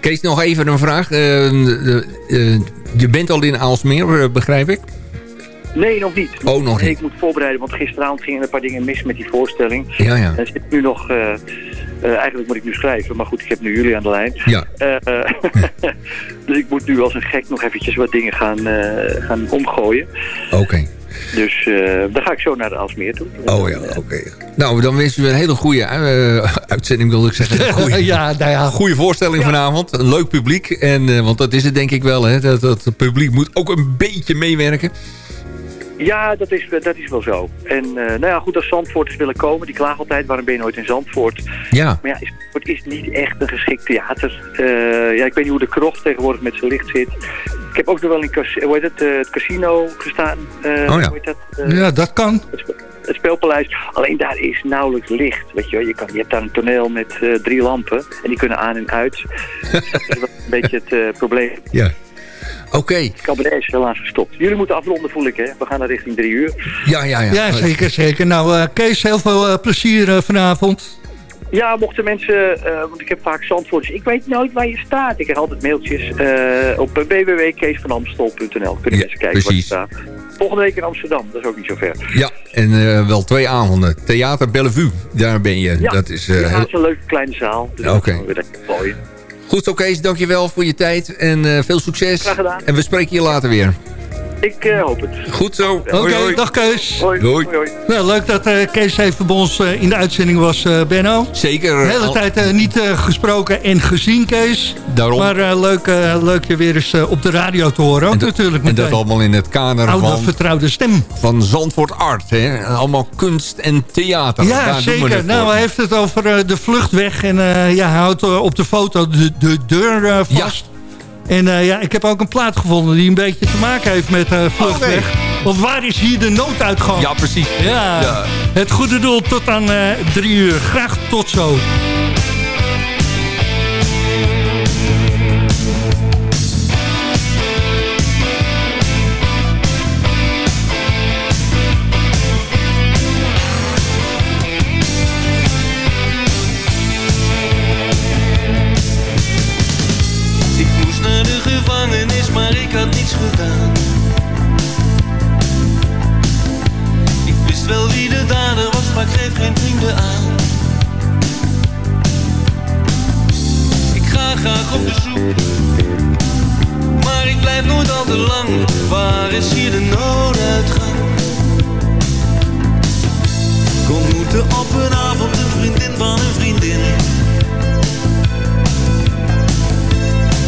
Kees, nog even een vraag. Eh, de- eh, Je bent al in Aalsmeer, begrijp ik? Nee, nog niet. Oh, nog niet. Ik moet voorbereiden, want gisteravond gingen een paar dingen mis met die voorstelling. Ja, ja. En zit nu nog... eh, eh, eigenlijk moet ik nu schrijven, maar goed, ik heb nu jullie aan de lijn. Ja. Eh, eh, dus ik moet nu als een gek nog eventjes wat dingen gaan, eh, gaan omgooien. Oké. Dus eh, dan ga ik zo naar de Aalsmeer toe. Oh ja, oké. Nou, dan wensen we een hele goede eh, uitzending, wilde ik zeggen. Een goede, ja, nou ja. goede voorstelling vanavond. Een leuk publiek. En, eh, want dat is het denk ik wel. Hè? Dat, dat het publiek moet ook een beetje meewerken. Ja, dat is, dat is wel zo. En eh, nou ja, goed, als Zandvoorters willen komen, die klagen altijd, waarom ben je nooit in Zandvoort? Ja. Maar ja, Zandvoort is niet echt een geschikt theater. Eh, ja, ik weet niet hoe de krocht tegenwoordig met zijn licht zit. Ik heb ook nog wel in hoe heet het, eh, het casino gestaan. Eh, Oh ja. hoe heet dat? Eh, Ja, dat kan. het, spe- het speelpaleis. Alleen daar is nauwelijks licht. Weet je, wel. je, kan, je hebt daar een toneel met eh, drie lampen. En die kunnen aan en uit. dat is een beetje het eh, probleem. Ja. Oké. Cabaret is helaas gestopt. Jullie moeten afronden, voel ik, hè? We gaan naar richting drie uur. Ja, ja, ja. Ja, zeker, zeker. Nou, eh, Kees, heel veel plezier vanavond. Ja, mochten mensen, eh, want ik heb vaak Zandvoorters, ik weet nooit waar je staat. Ik krijg altijd mailtjes eh, op www.keesvanamstel.nl. Kunnen mensen kijken precies. waar je staat. Volgende week in Amsterdam, dat is ook niet zo ver. Ja, en eh, wel twee avonden. Theater Bellevue, daar ben je. Ja, dat is, eh, ja, heel- het is een leuke kleine zaal. Dus Oké. gooien. Goed zo Kees, dankjewel voor je tijd en eh, veel succes. Graag gedaan. En we spreken je later weer. Ik eh, hoop het. Goed zo. Oké, dag Kees. Hoi. Doei. Hoi, hoi. Nou, leuk dat eh, Kees even bij ons eh, in de uitzending was, eh, Benno. Zeker. De hele al- tijd niet eh, gesproken en gezien, Kees. Daarom. Maar eh, leuk, eh, leuk je weer eens op de radio te horen. Ook en dat- natuurlijk En dat allemaal in het kader Oude van, vertrouwde stem. van Zandvoort Art. Hè? Allemaal kunst en theater. Ja, Daar doen we zeker. Nou, hij heeft het over de vluchtweg. En eh, ja, hij houdt op de foto de, de deur vast. En eh, ja, ik heb ook een plaat gevonden die een beetje te maken heeft met eh, vluchtweg. Want waar is hier de nooduitgang? Ja, precies. Ja, Ja. het goede doel tot aan eh, drie uur. Graag tot zo. Op een avond een vriendin van een vriendin.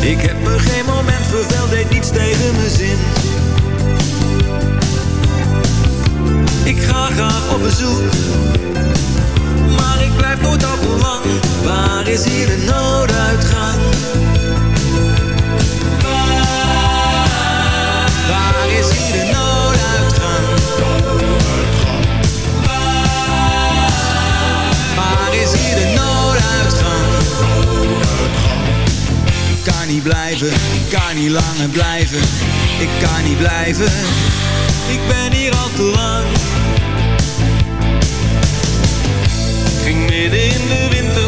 Ik heb me geen moment verveld, deed niets tegen mijn zin. Ik ga graag op bezoek, maar ik blijf nooit al lang. Waar is hier de nooduitgang? Niet blijven, ik kan niet langer blijven. Ik kan niet blijven, ik ben hier al te lang. Ging midden in de winter